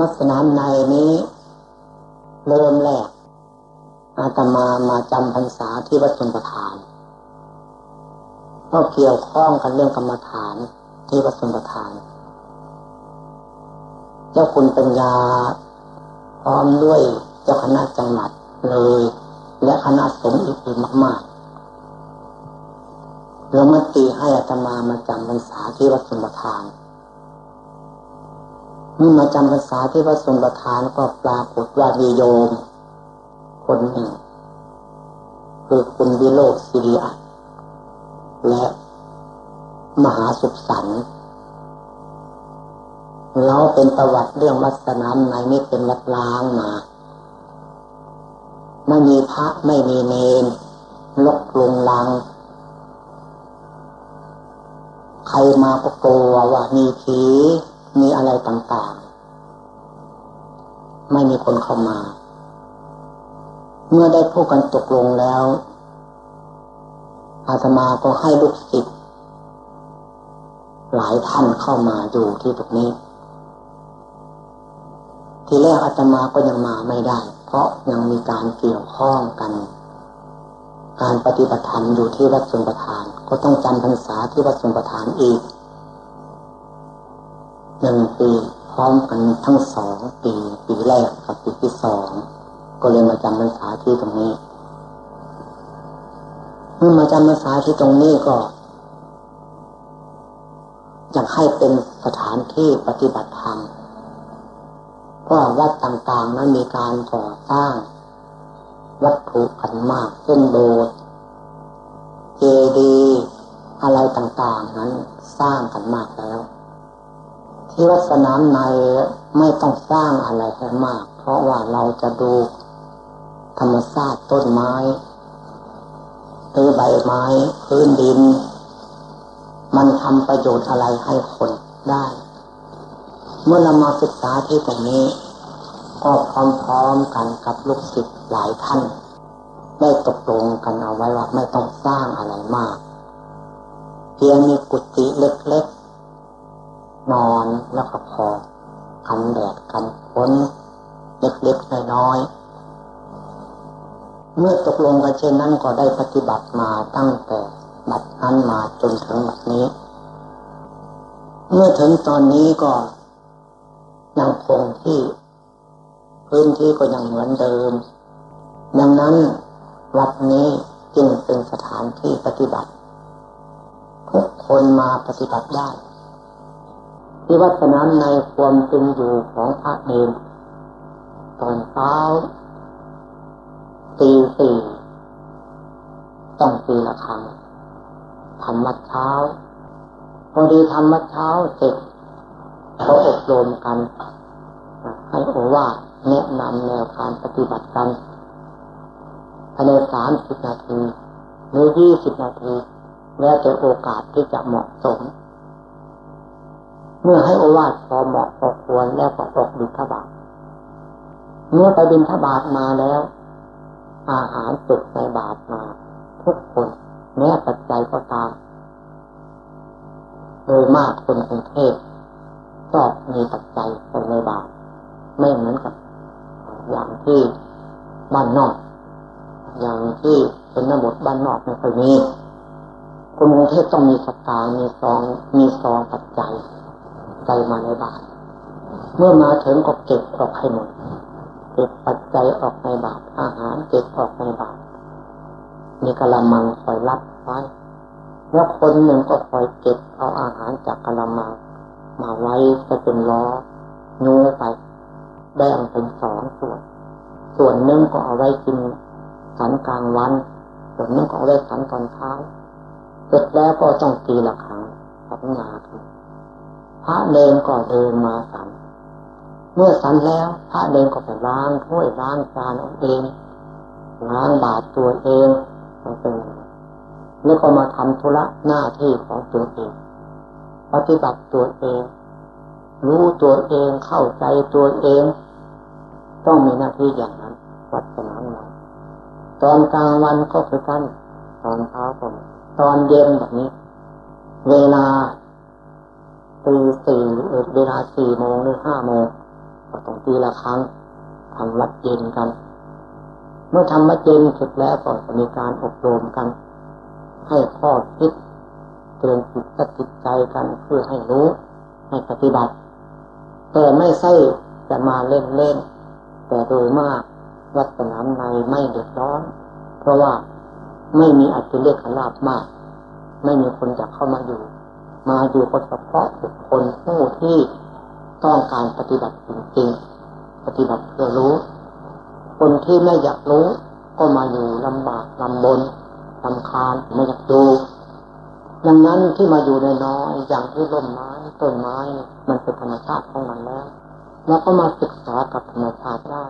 ลักษณะในนี้เริ่มแรกอาตมามาจำพรรษาที่วัดชนประทานก็เกี่ยวข้องกันเรื่องกรรมฐานที่วัดชนประทาน เจ้าคุณปัญญาพร้อมด้วยเจ้าคณะจังหวัดเลย และคณะสงฆ์อีกๆมากๆเรื่องมติให้อาตมามาจำพรรษาที่วัดชนประทาน เมื่อมาจำภาษาที่วัดสุนประทานก็ปรากฏว่ามีโยม คนหนึ่ง คือคุณวิโรธสิริอัตและมหาสุขสันต์เราเป็นประวัติเรื่องวัดสนามในนี่เป็นวัดล้างมาไม่มีพระไม่มีเนลกลงลัง ใครมาก็กลัวว่ามีผี มีอะไรต่างๆ ไม่มีคนเข้ามา เมื่อได้พูดกันตกลงแล้ว อาตมาก็ให้ลูกศิษย์หลายท่านเข้ามาอยู่ที่ตรงนี้ ทีแรกอาตมาก็ยังมาไม่ได้ เพราะยังมีการเกี่ยวข้องกัน การปฏิบัติธรรมอยู่ที่วัดสุนประทาน ก็ต้องจำพรรษาที่วัดสุนประทานอีก หนึ่งปีพร้อมกันทั้งสองปีปีแรกกับปีที่สองก็เลยมาจำพรรษาที่ตรงนี้เมื่อมาจำพรรษาที่ตรงนี้ก็อยากให้เป็นสถานที่ปฏิบัติธรรมเพราะวัดต่างๆนั้นมีการก่อสร้าง วัตถุกันมากเช่นโบสถ์เจดีย์อะไรต่างๆนั้นสร้างกันมากแล้ว ที่วัดสนามในไม่ต้องสร้างอะไรให้มาก เพราะว่าเราจะดูธรรมชาติต้นไม้หรือใบไม้พื้นดิน มันทำประโยชน์อะไรให้คนได้ เมื่อเรามาศึกษาที่ตรงนี้ ก็พร้อมๆกันกับลูกศิษย์หลายท่านได้ตกลงกันเอาไว้ว่าไม่ต้องสร้างอะไรมาก เพียงมีกุฏิเล็กๆ นอนแล้วก็พอกันแดดกันฝนเล็กๆน้อยๆเมื่อตกลงกันเช่นนั้นก็ได้ปฏิบัติมาตั้งแต่บัดนั้นมาจนถึงบัดนี้ เมื่อถึงตอนนี้ก็ยังคงที่ พื้นที่ก็ยังเหมือนเดิม ดังนั้นวัดนี้จึงเป็นสถานที่ปฏิบัติทุกคนมาปฏิบัติได้ ที่วัฒนในความเป็นอยู่ของพระเองตอนเช้าตีสี่ต้องตีละครั้งทำวัดเช้าพอดีทำวัดเช้าเสร็จเขาอบรมกัน ให้โอวาแนะนำแนวการปฏิบัติกันภายในสามสิบนาทีหรือยี่สิบนาที แล้วแต่โอกาสที่จะเหมาะสม เมื่อให้โอวาทพอเหมาะพอควรแล้วก็ออกบิณฑบาตเมื่อไปบิณฑบาตมาแล้ว อาหารสุกในบาตมา ทุกคนแม้ปัจจัยก็ตามโดยมากคนกรุงเทพชอบมีปัจจัยคนในบาตไม่เหมือนกับ อย่างที่บ้านนอก อย่างที่เป็นนบทบ้านนอกไม่ค่อยมีคนกรุงเทพต้องมีสตางมีซองมีซองปัจจัย ใจมาในบาท เมื่อมาถึงก็เก็บออกให้หมด เก็บปัจจัยออกในบาท อาหารเก็บออกในบาท มีกะละมังคอยรับไว้ แล้วคนหนึ่งก็คอยเก็บเอาอาหารจากกะละมัง มาไว้จะเป็นล้อนูไปแบ่งเป็นสองส่วน ส่วนหนึ่งก็เอาไว้กินสันกลางวัน ส่วนหนึ่งก็เอาไว้สันตอนเช้า เสร็จแล้วก็ต้องตีละครั้งสัญญากัน พระเดงก็เดินมาสัน เมื่อสันแล้ว พระเดงก็ไปล้างถ้วยล้างจานเองล้างบาตรตัวเองมันเป็นแล้วก็มาทำธุระหน้าที่ของตัวเอง ปฏิบัติตัวเอง รู้ตัวเองเข้าใจตัวเอง ต้องมีหน้าที่อย่างนั้น วัดสนามเตอนกลางวันก็คือกัน ตอนเช้าก็ตอนเย็นแบบนี้ เวลา ตีสี่เวลาสี่โมงหรือห้าโมงต้องปีละครั้งทำวัดเย็นกัน เมื่อทำวัดเย็นเสร็จแล้วก็จะมีการอบรมกัน ให้ข้อคิดเตือนจิตจิตใจกันเพื่อให้รู้ให้ปฏิบัติ แต่ไม่ใช่จะมาเล่นเล่น แต่โดยมากวัดสนามในไม่เดือดร้อน เพราะว่าไม่มีอัตเลกขลาบมาก ไม่มีคนจะเข้ามาอยู่ มาอยู่ก็เฉพาะบุคคลผู้ที่ต้องการปฏิบัติจริงๆปฏิบัติเพื่อรู้ คนที่ไม่อยากรู้ ก็มาอยู่ลำบากลำบนลำคาญไม่อยากดูดังนั้นที่มาอยู่ในน้อยอย่างที่ร่มไม้ต้นไม้มันเป็นธรรมชาติของมันแล้ว แล้วก็มาศึกษากับธรรมชาติได้